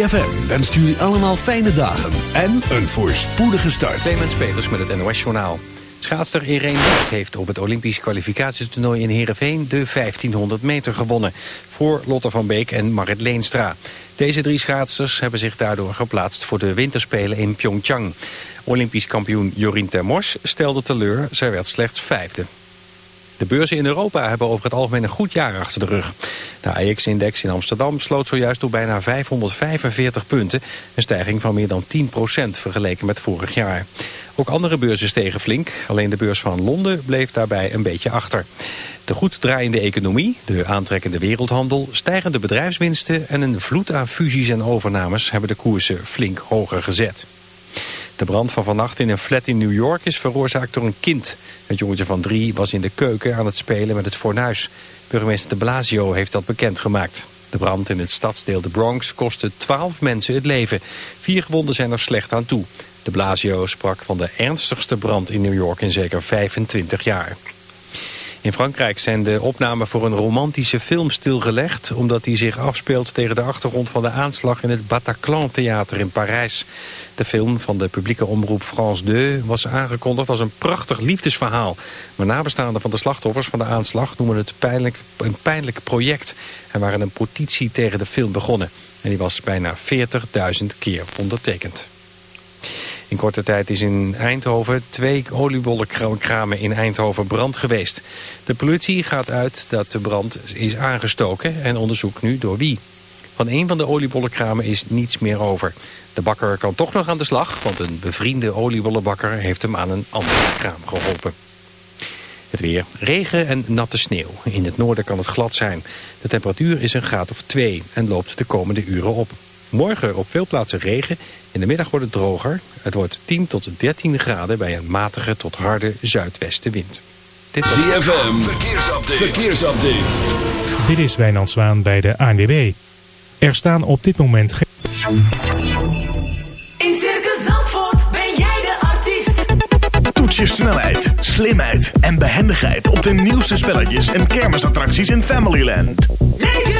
ZFM wenst jullie allemaal fijne dagen en een voorspoedige start. Clemens Peters met het NOS Journaal. Schaatster Irene Wust heeft op het Olympisch kwalificatietoernooi in Heerenveen de 1500 meter gewonnen. Voor Lotte van Beek en Marit Leenstra. Deze drie schaatsers hebben zich daardoor geplaatst voor de winterspelen in Pyeongchang. Olympisch kampioen Jorien Termors stelde teleur, zij werd slechts vijfde. De beurzen in Europa hebben over het algemeen een goed jaar achter de rug. De AX-index in Amsterdam sloot zojuist op bijna 545 punten. Een stijging van meer dan 10% vergeleken met vorig jaar. Ook andere beurzen stegen flink. Alleen de beurs van Londen bleef daarbij een beetje achter. De goed draaiende economie, de aantrekkende wereldhandel... stijgende bedrijfswinsten en een vloed aan fusies en overnames... hebben de koersen flink hoger gezet. De brand van vannacht in een flat in New York is veroorzaakt door een kind. Het jongetje van drie was in de keuken aan het spelen met het fornuis. Burgemeester de Blasio heeft dat bekendgemaakt. De brand in het stadsdeel de Bronx kostte twaalf mensen het leven. Vier gewonden zijn er slecht aan toe. De Blasio sprak van de ernstigste brand in New York in zeker 25 jaar. In Frankrijk zijn de opnamen voor een romantische film stilgelegd... omdat die zich afspeelt tegen de achtergrond van de aanslag in het Bataclan Theater in Parijs. De film van de publieke omroep France 2 was aangekondigd als een prachtig liefdesverhaal. Maar nabestaanden van de slachtoffers van de aanslag noemen het pijnlijk, een pijnlijk project... en waren een petitie tegen de film begonnen. En die was bijna 40.000 keer ondertekend. In korte tijd is in Eindhoven twee oliebollenkramen in Eindhoven brand geweest. De politie gaat uit dat de brand is aangestoken en onderzoekt nu door wie. Van een van de oliebollenkramen is niets meer over. De bakker kan toch nog aan de slag, want een bevriende oliebollenbakker heeft hem aan een andere kraam geholpen. Het weer. Regen en natte sneeuw. In het noorden kan het glad zijn. De temperatuur is een graad of 2 en loopt de komende uren op. Morgen op veel plaatsen regen. In de middag wordt het droger. Het wordt 10 tot 13 graden bij een matige tot harde zuidwestenwind. Dit was... ZFM, verkeersupdate. verkeersupdate. Dit is Wijnand Zwaan bij de ANWB. Er staan op dit moment geen... In Circus Zandvoort ben jij de artiest. Toets je snelheid, slimheid en behendigheid op de nieuwste spelletjes en kermisattracties in Familyland. Leef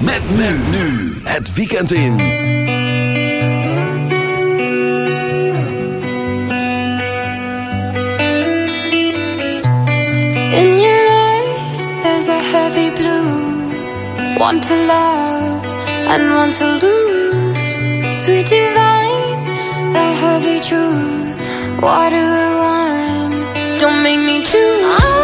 Met men nu. Het weekend in. In your eyes, there's a heavy blue. One to love and one to lose. Sweet divine, the heavy truth. Water and wine, don't make me choose.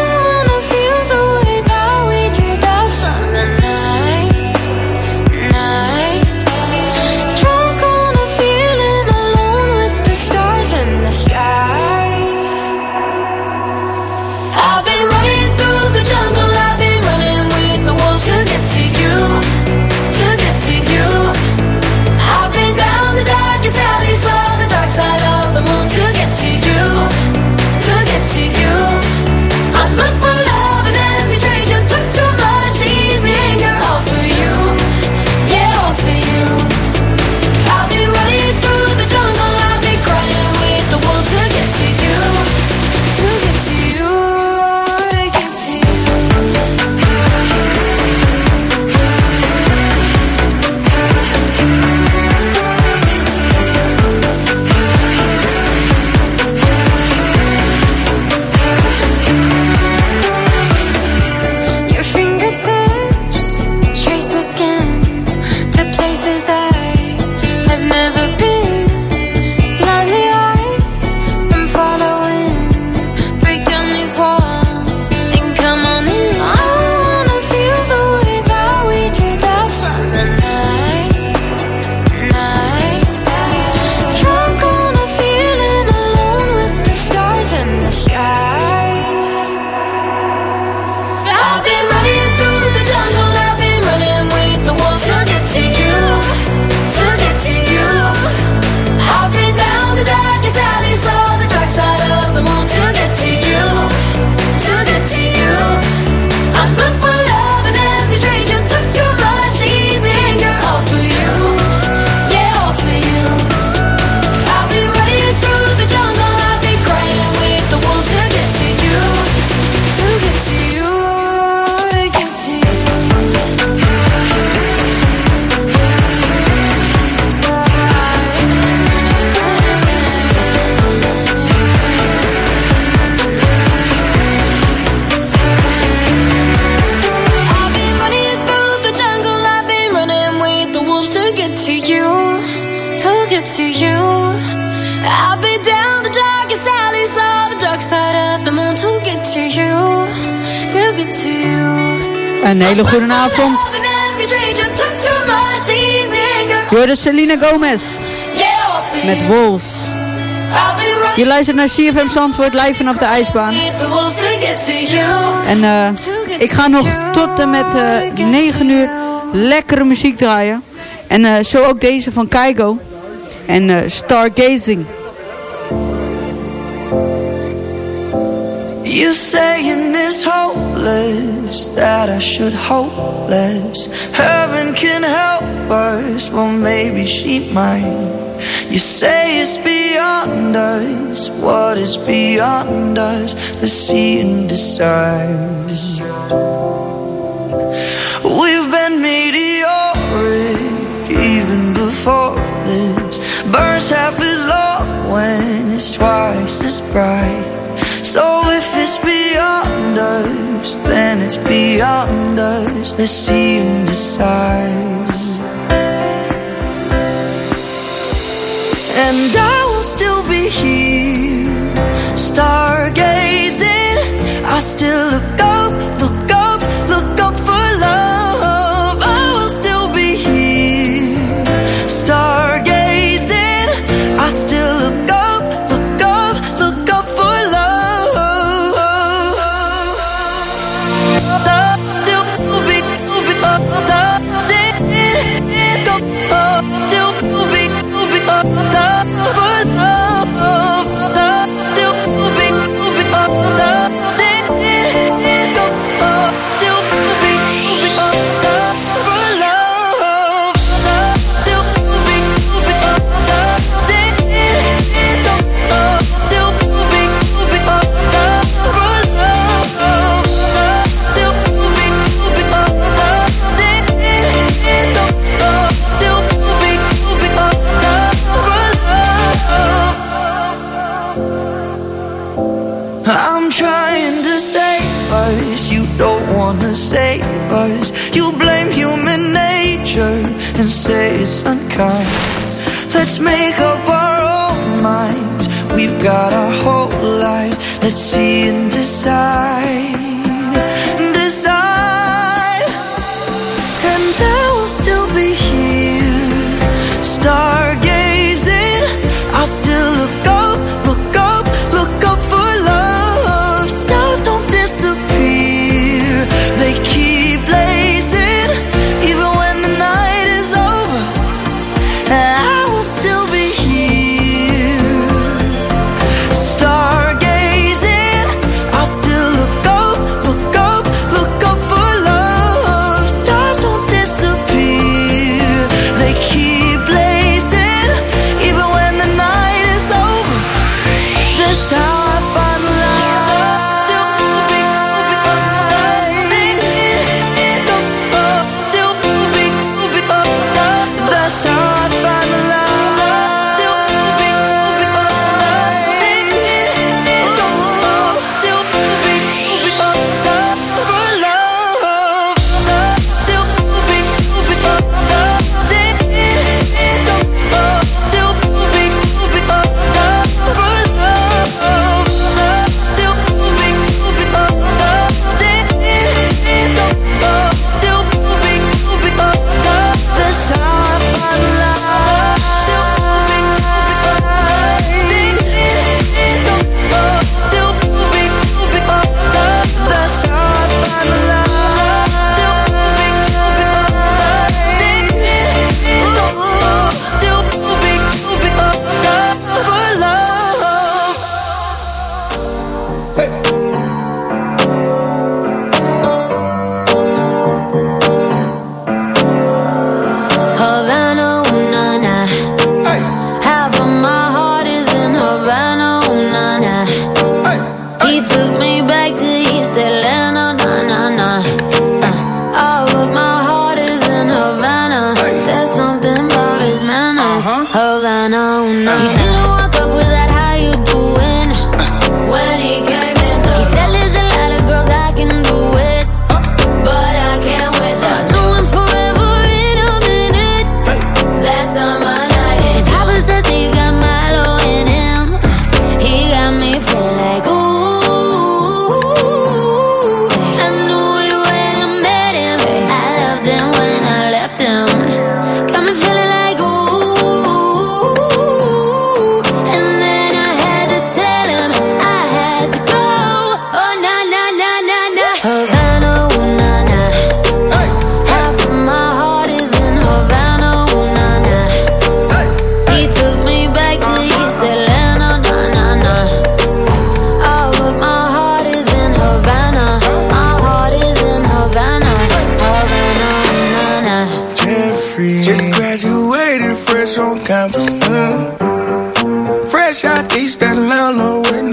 Je hoorde Selena Gomez met Wolves. Je luistert naar CFM Zandvoort live vanaf de ijsbaan. En eh, ik ga nog tot en met eh, uh, 9 uur lekkere muziek draaien. En eh, zo ook deze van Keigo. En Stargazing. You're saying it's hopeless That I should hope less Heaven can help us Well, maybe she might. You say it's beyond us What is beyond us? The seeing decides We've been meteoric Even before this. Burns half as long When it's twice as bright. So if it's beyond us, then it's beyond us. The and decides. And I will still be here, stargazing. I still look up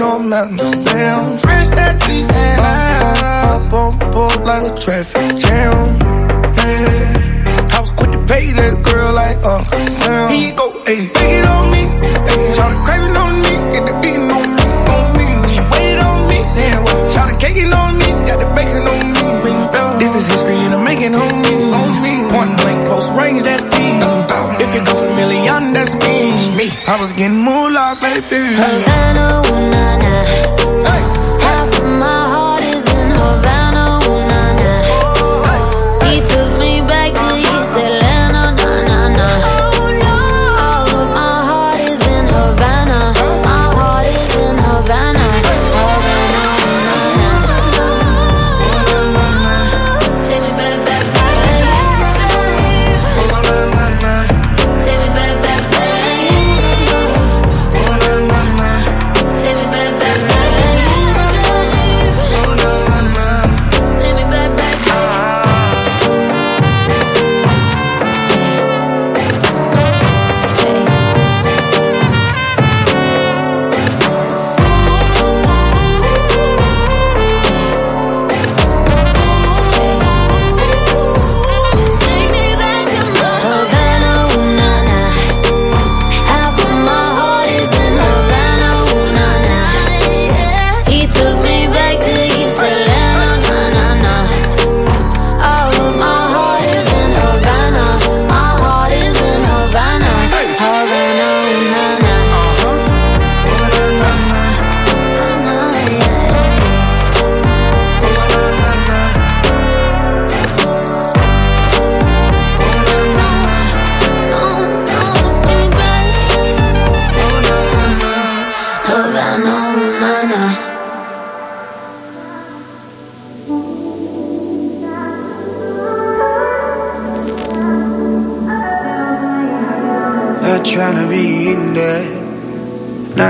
no mountains. Damn, fresh out East Atlanta. Up on board like a traffic jam. Yeah. I was quick to pay that girl like uh, Uncle Sam. Here you go, ayy, take it on me. Ayy, shout the craving on me, get the beating on me, on me. She waited on me, yeah, well, shout the caking on me, got the bacon on me. This is history and I'm making on I was getting moolah, baby. Havana, ooh,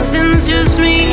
sins just me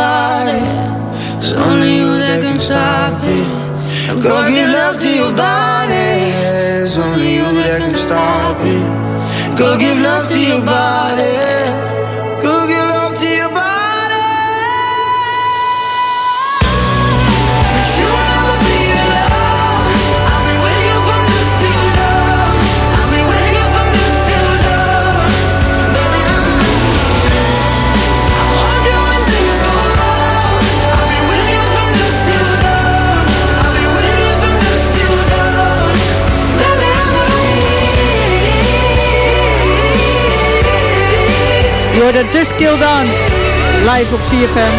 It's only you that can stop it. Go get love. hoorde Dus Kill dan live op CFM.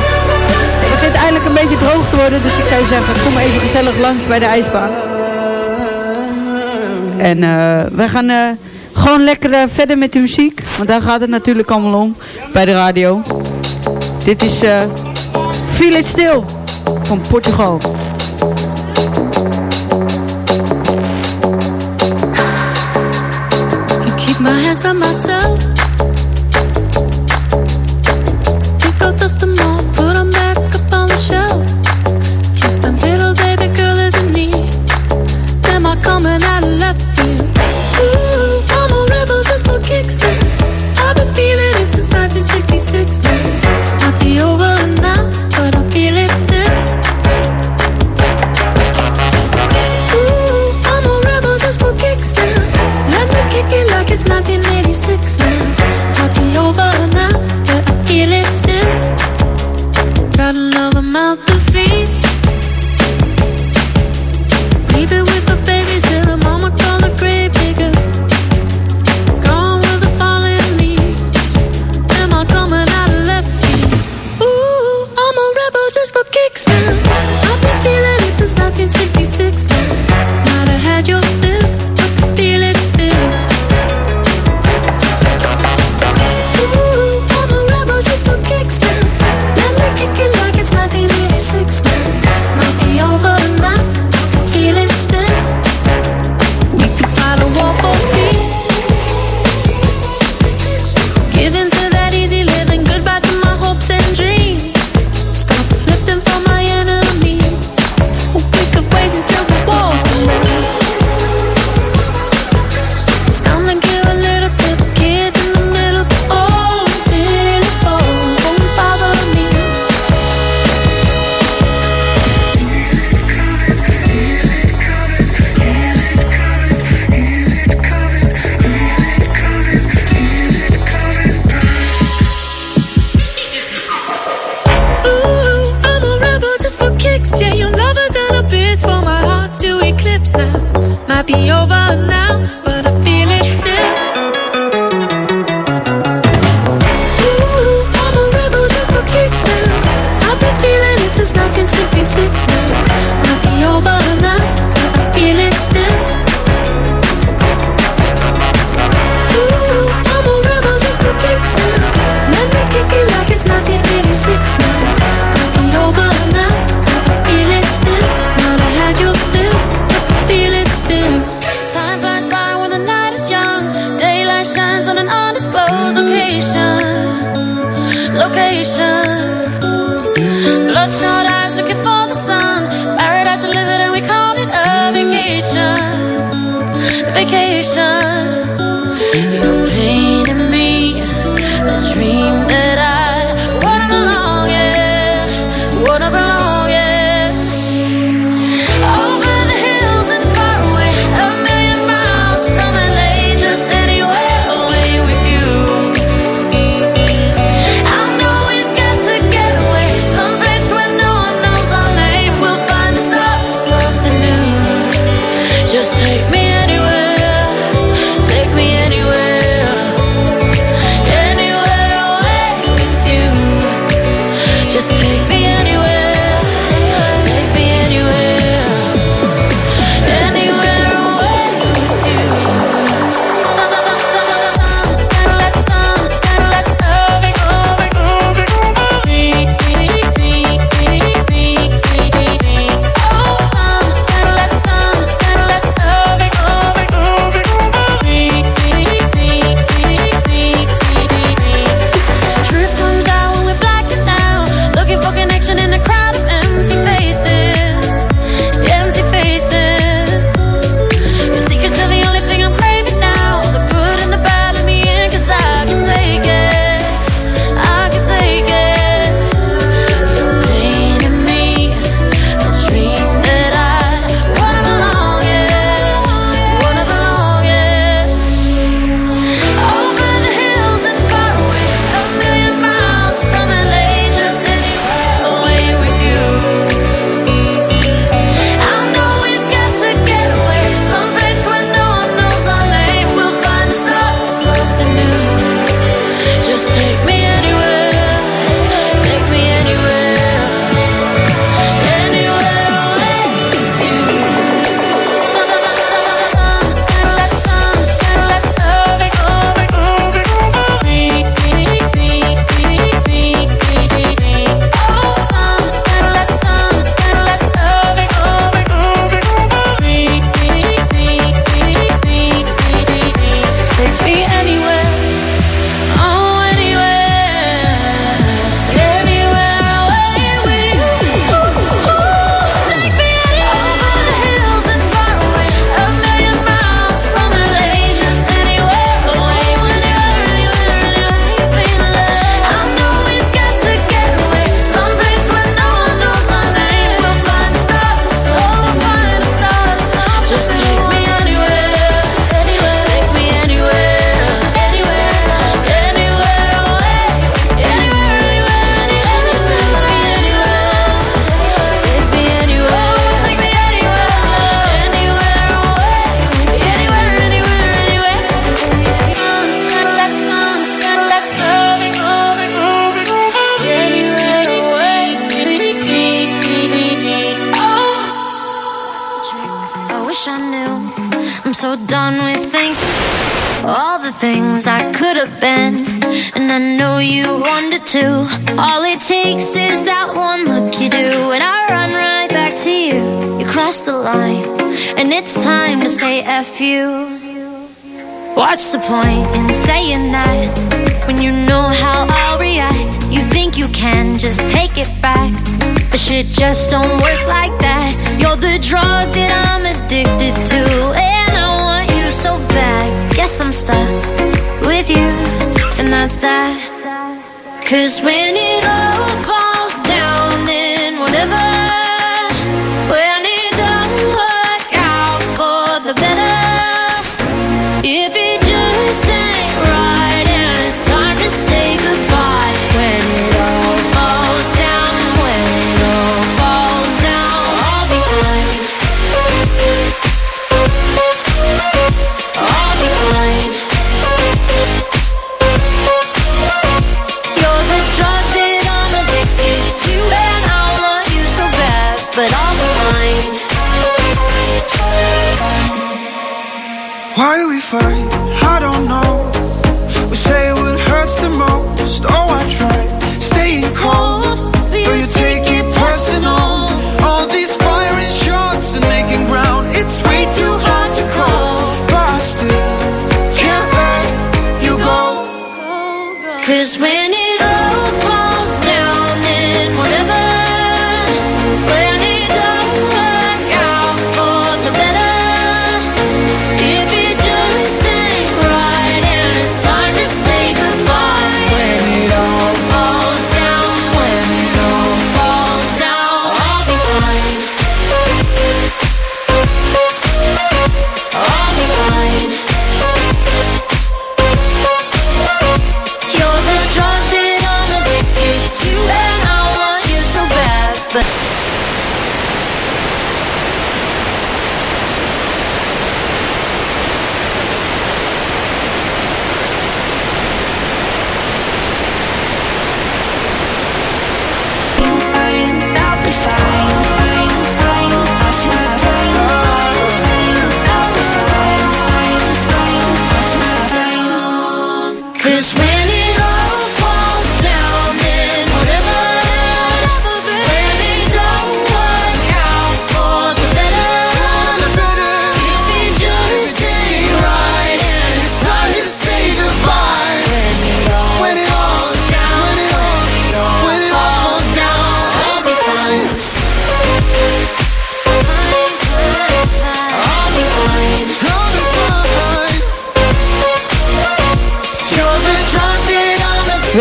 Het begint eindelijk een beetje droog te worden, dus ik zou zeggen, kom even gezellig langs bij de ijsbaan. En eh, we gaan eh, gewoon lekker eh, verder met de muziek, want daar gaat het natuurlijk allemaal om bij de radio. Dit is Feel It Still van Portugal. myself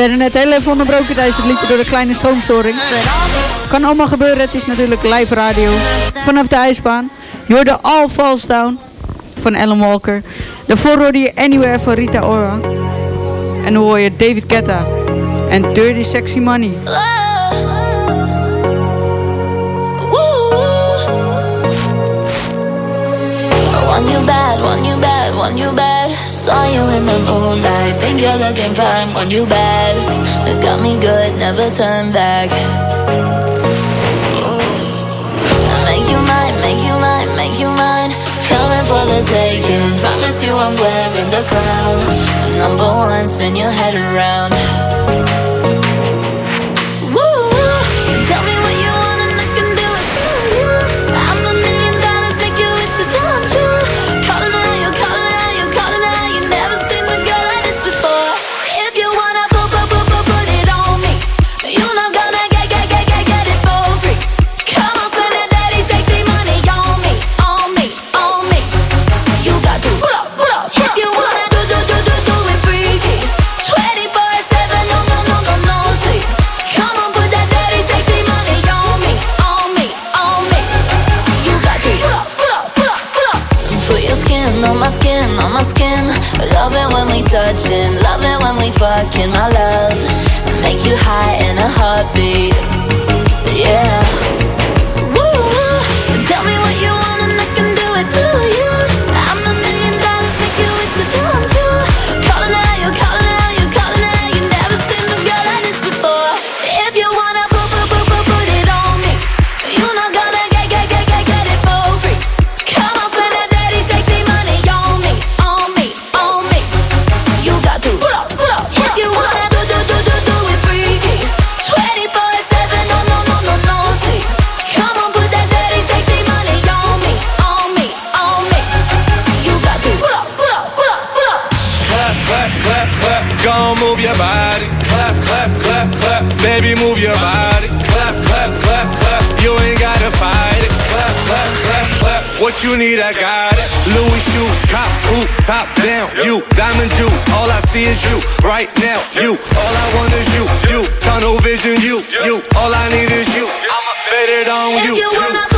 werden net heel even onderbroken tijdens het liedje door de kleine stroomstoring. Kan allemaal gebeuren, het is natuurlijk live radio. Vanaf de ijsbaan. Je de All Falls Down van Ellen Walker. Daarvoor hoorde je Anywhere van Rita Ora. En dan hoor je David Guetta. En Dirty Sexy Money. Want you bad, want you bad, want you bad Saw you in the moonlight, think you're looking fine. Want you bad, it got me good, never turn back. I make you mine, make you mine, make you mine. Coming for the taking, promise you I'm wearing the crown. Number one, spin your head around. touching. Love it when we fucking, my love. Make you high in a heartbeat. Yeah. Woo, woo. Tell me what you want and I can do it to you. What you need, I got it. Louis shoes, cop, roof, top down. You, diamond juice. All I see is you. Right now, you. All I want is you. You, tunnel vision, you. You, all I need is you. I'ma bet it on If you. you wanna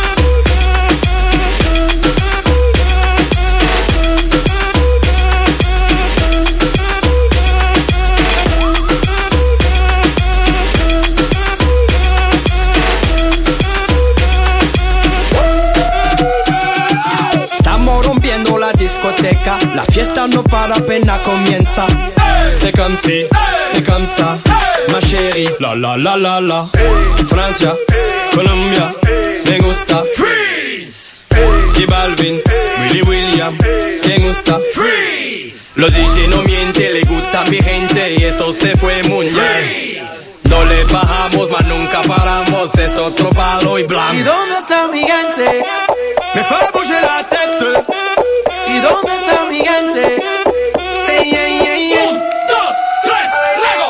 La fiesta no para apenas comienza. C'est comme si, c'est comme ça, ma chérie. La la la la la. Francia, Colombia, me gusta. Freeze. J Balvin, Willy William, me gusta. Freeze. Los DJ no mienten, le gusta a mi gente y eso se fue muy bien. No le bajamos, mas nunca paramos, es otro palo y ¿Y blanco. dónde está mi gente? Me tête. ¿Y dónde está mi gente? Sí, yeah, yeah, yeah. Un, dos, tres, luego.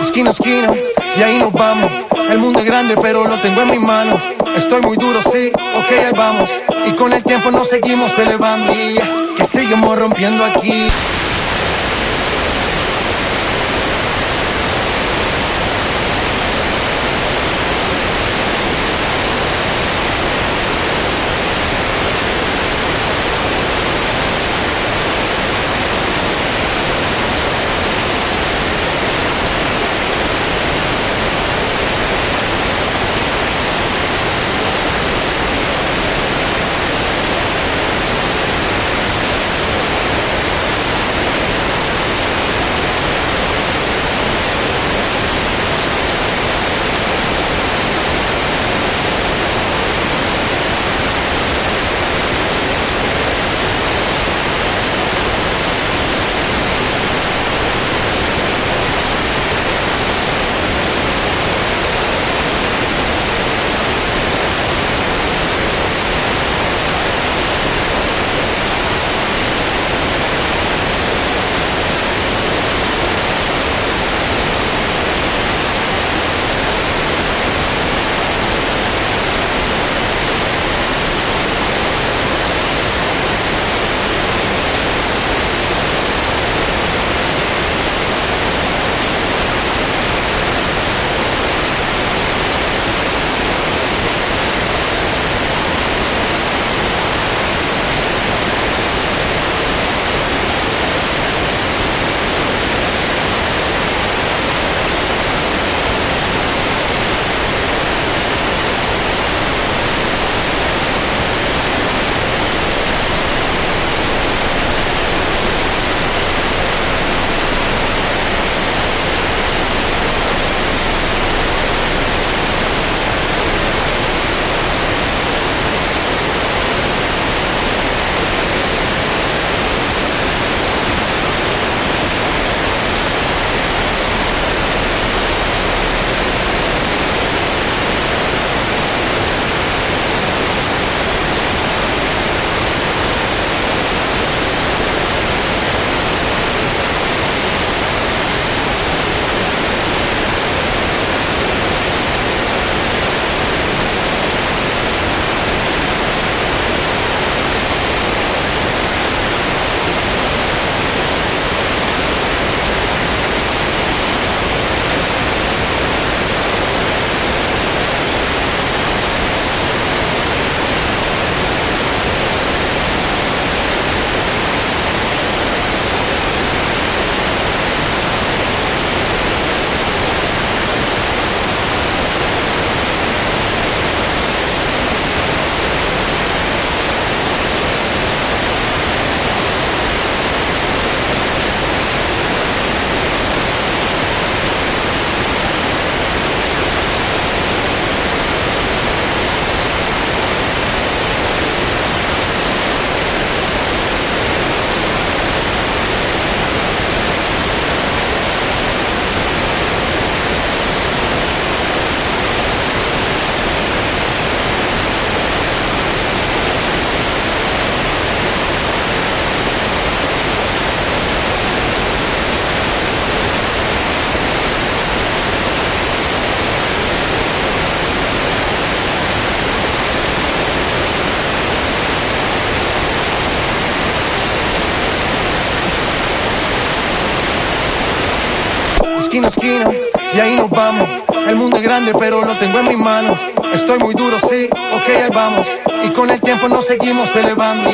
Esquina a esquina, y ahí nos vamos. El mundo es grande, pero lo tengo en mis manos. Estoy muy duro, sí, Y con el tiempo nos seguimos elevando. Y que seguimos rompiendo aquí. Pero lo tengo en mis manos. Estoy muy duro, sí, ok, ahí vamos. Y con el tiempo nos seguimos elevando.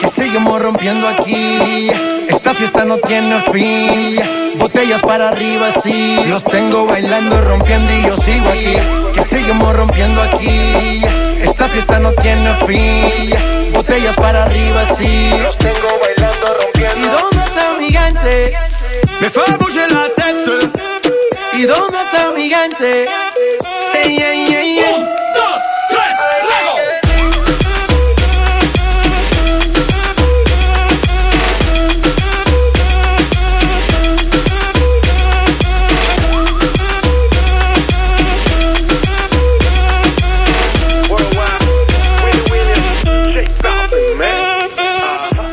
Que seguimos rompiendo aquí. Esta fiesta no tiene fin. Botellas para arriba, sí. Los tengo bailando, rompiendo y yo sigo aquí. Que seguimos rompiendo aquí. Esta fiesta no tiene fin. Botellas para arriba, sí. Los tengo bailando, rompiendo. ¿Y dónde está mi gigante? Me fait bouger la. ¿Y dónde está mi gigante?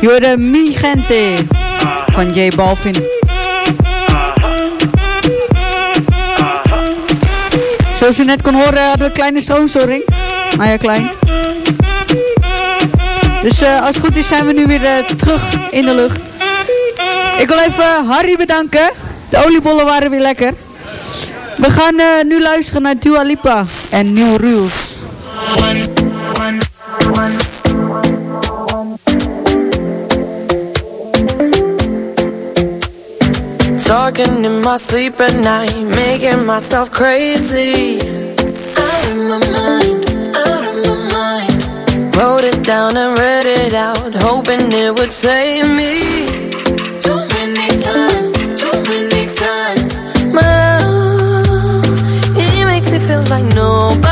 Je hoorde Mi Gente van J Balvin. Zoals u net kon horen hadden we een kleine stroomstoring. Maar ja, klein. Dus eh, als het goed is zijn we nu weer eh, terug in de lucht. Ik wil even Harry bedanken. De oliebollen waren weer lekker. We gaan eh, nu luisteren naar Dua Lipa en New Rules. Talking in my sleep at night, making myself crazy. Out of my mind, out of my mind. Wrote it down and read it out, hoping it would save me. Too many times, too many times. My love, he makes me feel like nobody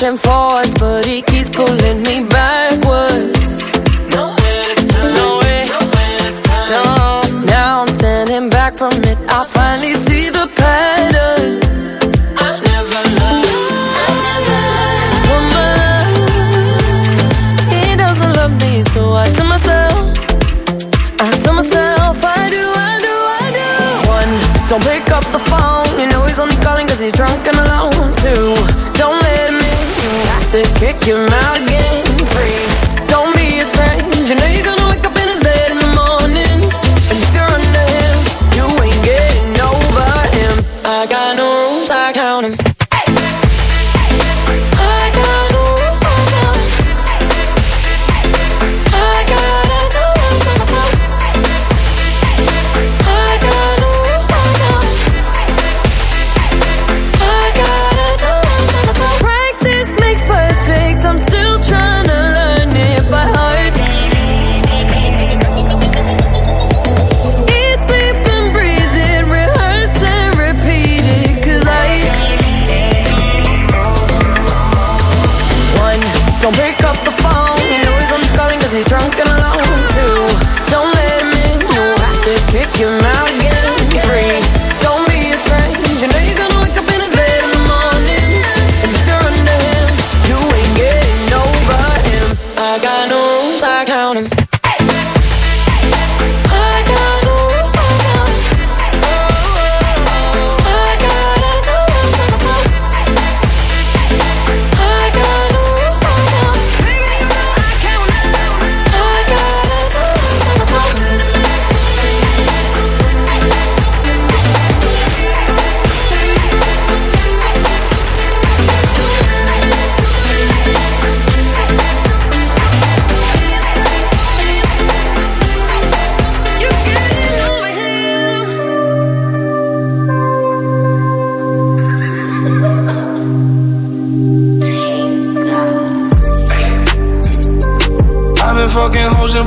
keep forwards, but he keeps pulling me backwards. Nowhere to turn, nowhere, nowhere to turn. No, now I'm standing back from it. I finally see the pattern. To kick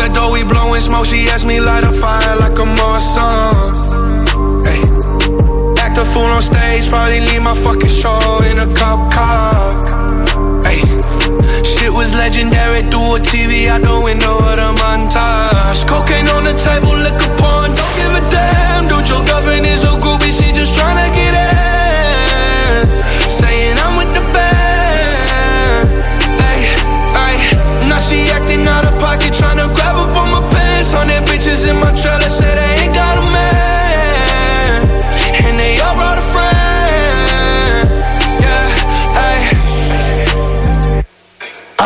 That door, we blowing smoke. She asked me light a fire like a Marsan. Hey, act a fool on stage, probably leave my fucking show in a cop car. Hey, shit was legendary through a TV out the window of the montage. Cocaine on the table, liquor porn, don't give a damn. Dude, your girlfriend is a groupie,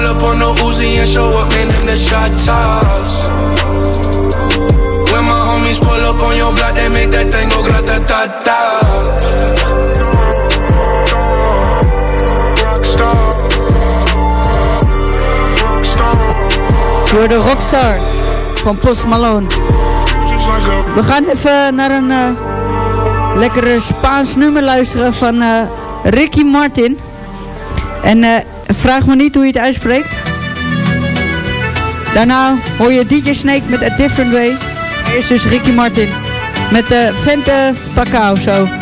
call up on the Uzi and show up. Them the shot toss. When my homies pull up on your block, they make that thing go grata ta ta. Door de Rockstar van Post Malone. We gaan even naar een eh, lekkere Spaans nummer luisteren van eh, Ricky Martin. En eh, vraag me niet hoe je het uitspreekt. Daarna hoor je DJ Snake met A Different Way. Eerst dus Ricky Martin met de Vente Pacao zo.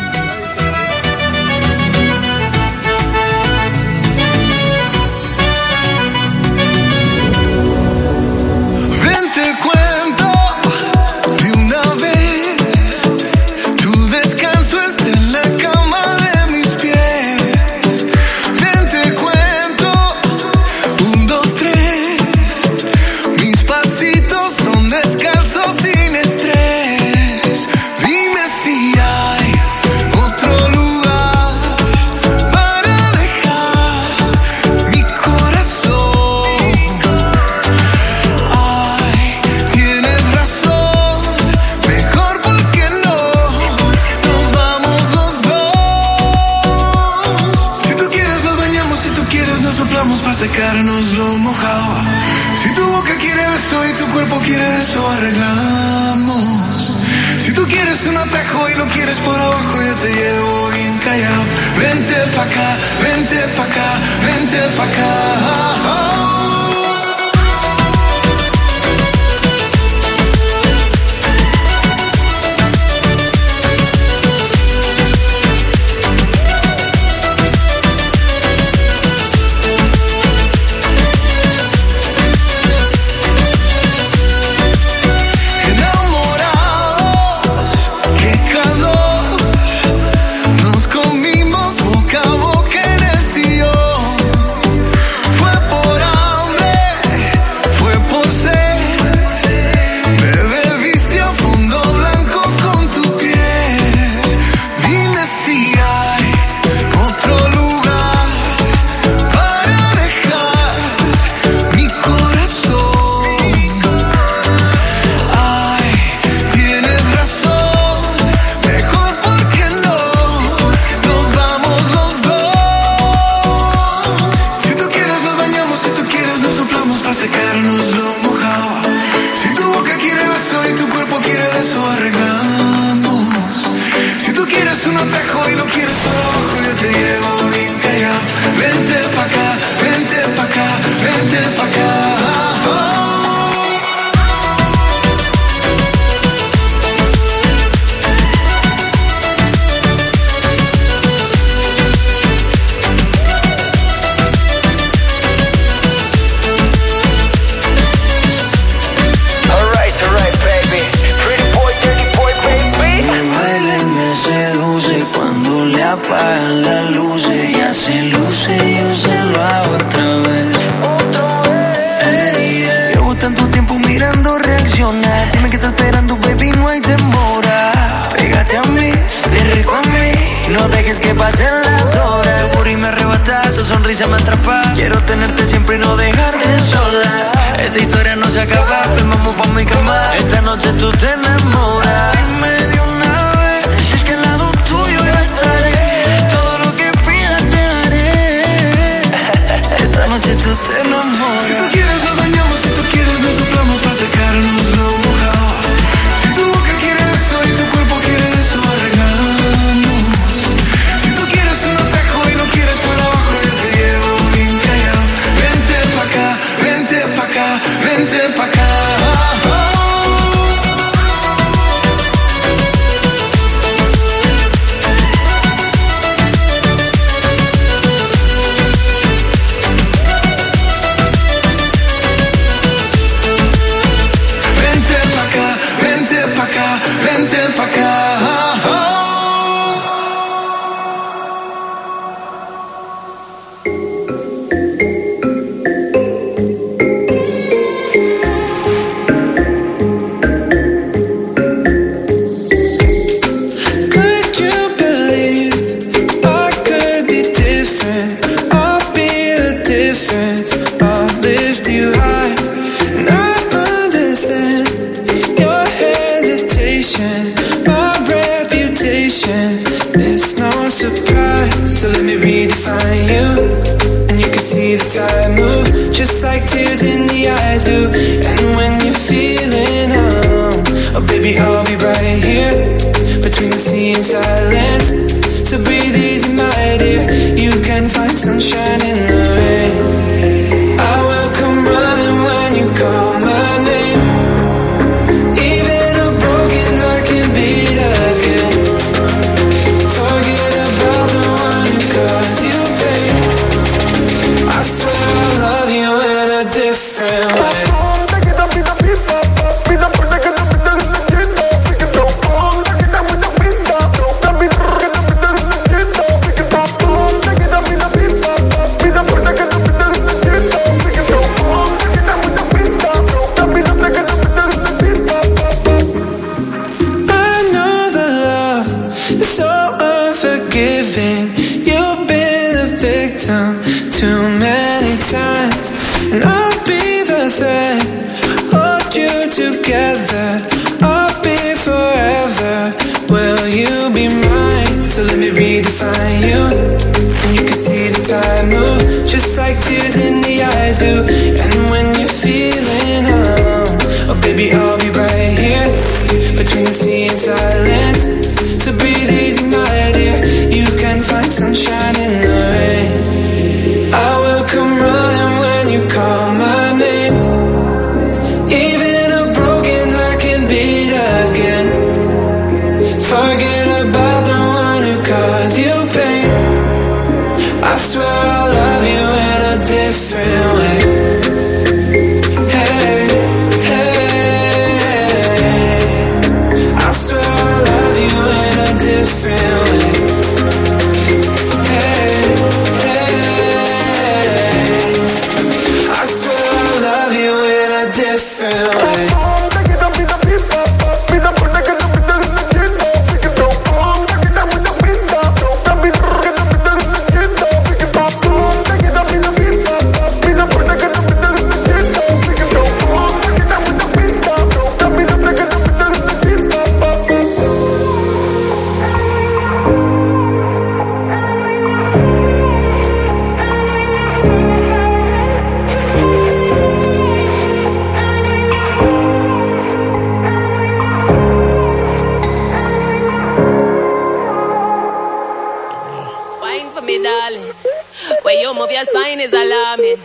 you move your spine is alarming.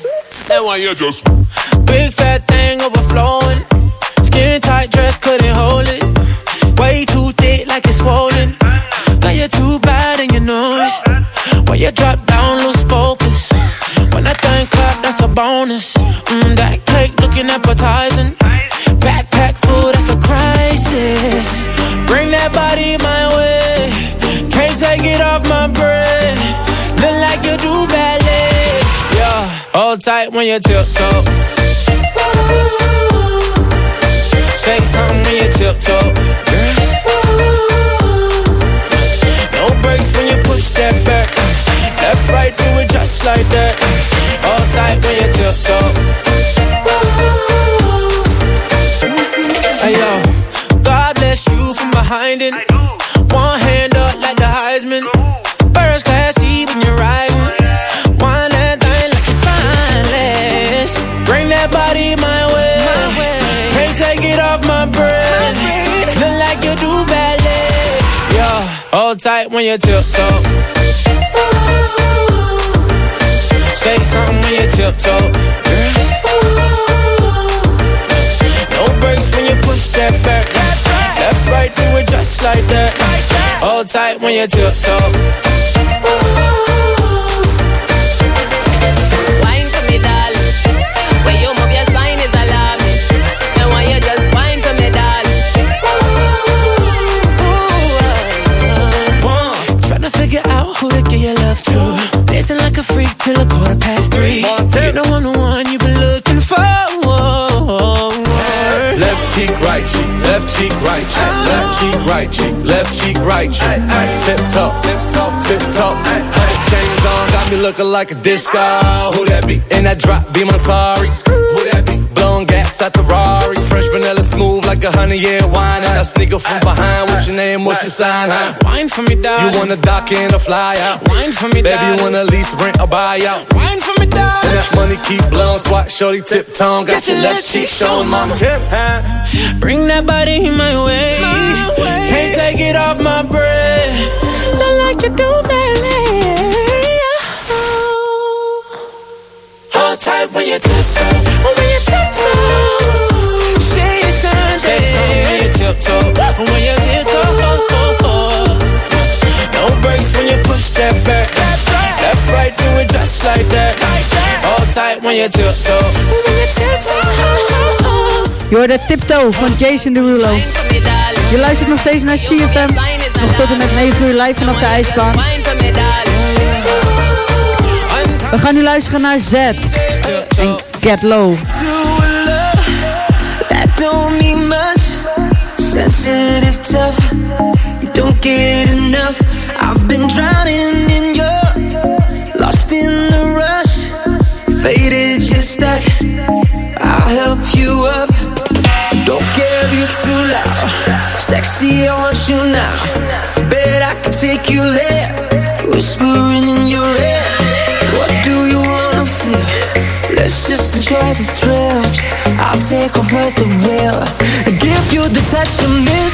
And why you just big fat thing overflowing, skin tight dress couldn't hold it, way too thick like it's swollen. Girl, you're too bad and you know it. When you drop down, lose focus. When I think clap, that's a bonus. Mm, that cake looking appetizing. Backpack full, that's a crisis. Bring that body my way. Can't take it off tight when you tiptoe. Say something when you tiptoe. No brakes when you push that back. Left, right, do it just like that. All tight when you tiptoe. Hey yo, God bless you from behind it. One hand up like the Heisman. Hold tight when you tiptoe. Say something when you tiptoe. No brakes when you push that back. Left, right, do it just like that. Hold tight when you tiptoe. Wine for me, darling. When you move your spine is alarming. And when you just figure out who to give your love to. Dancing like a freak till a quarter past three. You know I'm the one you've been looking for. Left cheek, right cheek, left cheek, right cheek, left cheek, right cheek, left cheek, right cheek. Tip top, tip top, tip top. Chains on, got me looking like a disco. Who that be? In that drop, be my sorry. Who that be? Blowing gas at the Rari. Fresh vanilla smooth like a honey year wine. And I sneak up from behind. What's your name? What's your sign? Huh? Wine for me, dog. You wanna dock in or fly out? Wine for me, Baby, you wanna lease, rent, or buy out? Wine for me, dog. And that money keep blowing, swat, shorty, tip tongue. Got your left cheek showing, mama. Tip, huh? Bring that body in my way. Can't take it off my breath. Look like you do ballet. Hold tight when you tiptoe. When you tiptoe. Say something when you tiptoe. When you tiptoe. No brakes when you push that back. Left, right, do it just like that. Hold tight when you tiptoe. When you tiptoe. Je hoorde Tiptoe van Jason Derulo. Je luistert nog steeds naar CFM. Nog tot en met 9 uur live vanaf de ijsbaan. We gaan nu luisteren naar Z. En Get Low. Sensitive, tough. You don't get enough. I've been drowning in you. Lost in the rush. Faded, you're stuck. I'll help you up. Don't care if you're too loud. Sexy, I want you now. Bet I can take you there. Whispering in your ear. Do you wanna feel? Let's just enjoy the thrill. I'll take over the wheel and give you the touch you're missing.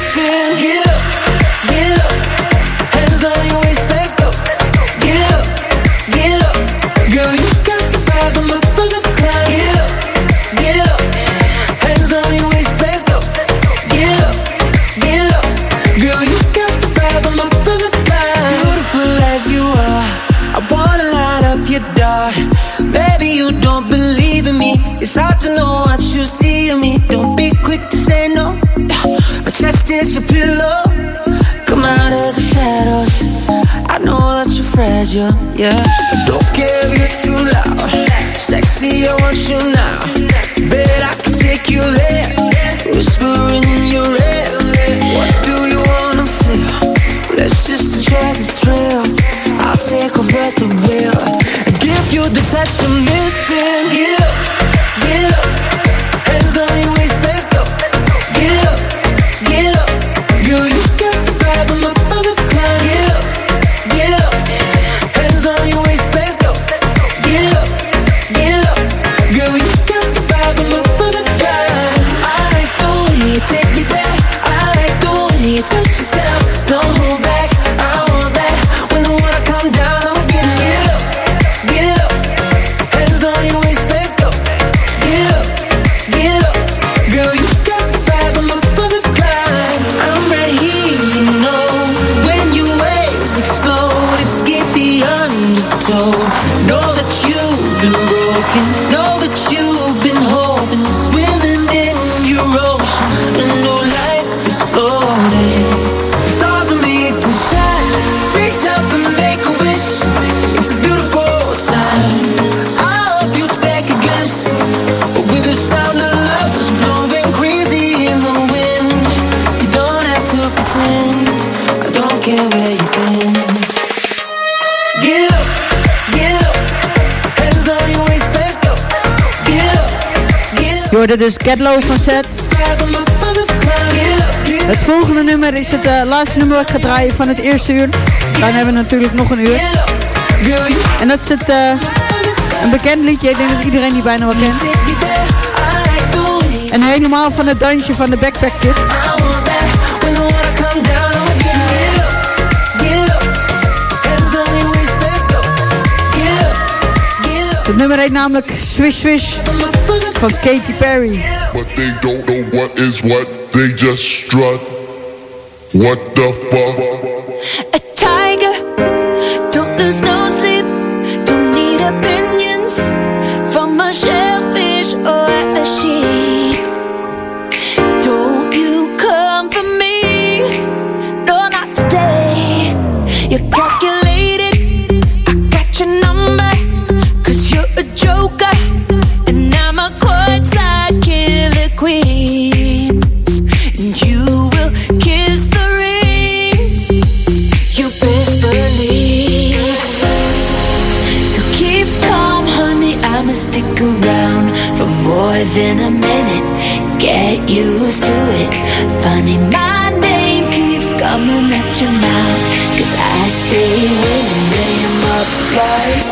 hoorde dus Get Low van Set. Het volgende nummer is het eh, laatste nummer wat ik ga draaien van het eerste uur. Dan hebben we natuurlijk nog een uur. En dat is het, eh, een bekend liedje. Ik denk dat iedereen die bijna wel kent. En helemaal van het dansje van de Backpack Het nummer heet namelijk Swish Swish. Van Katy Perry. But they don't know what is what, they just strut. What the fuck? Winning,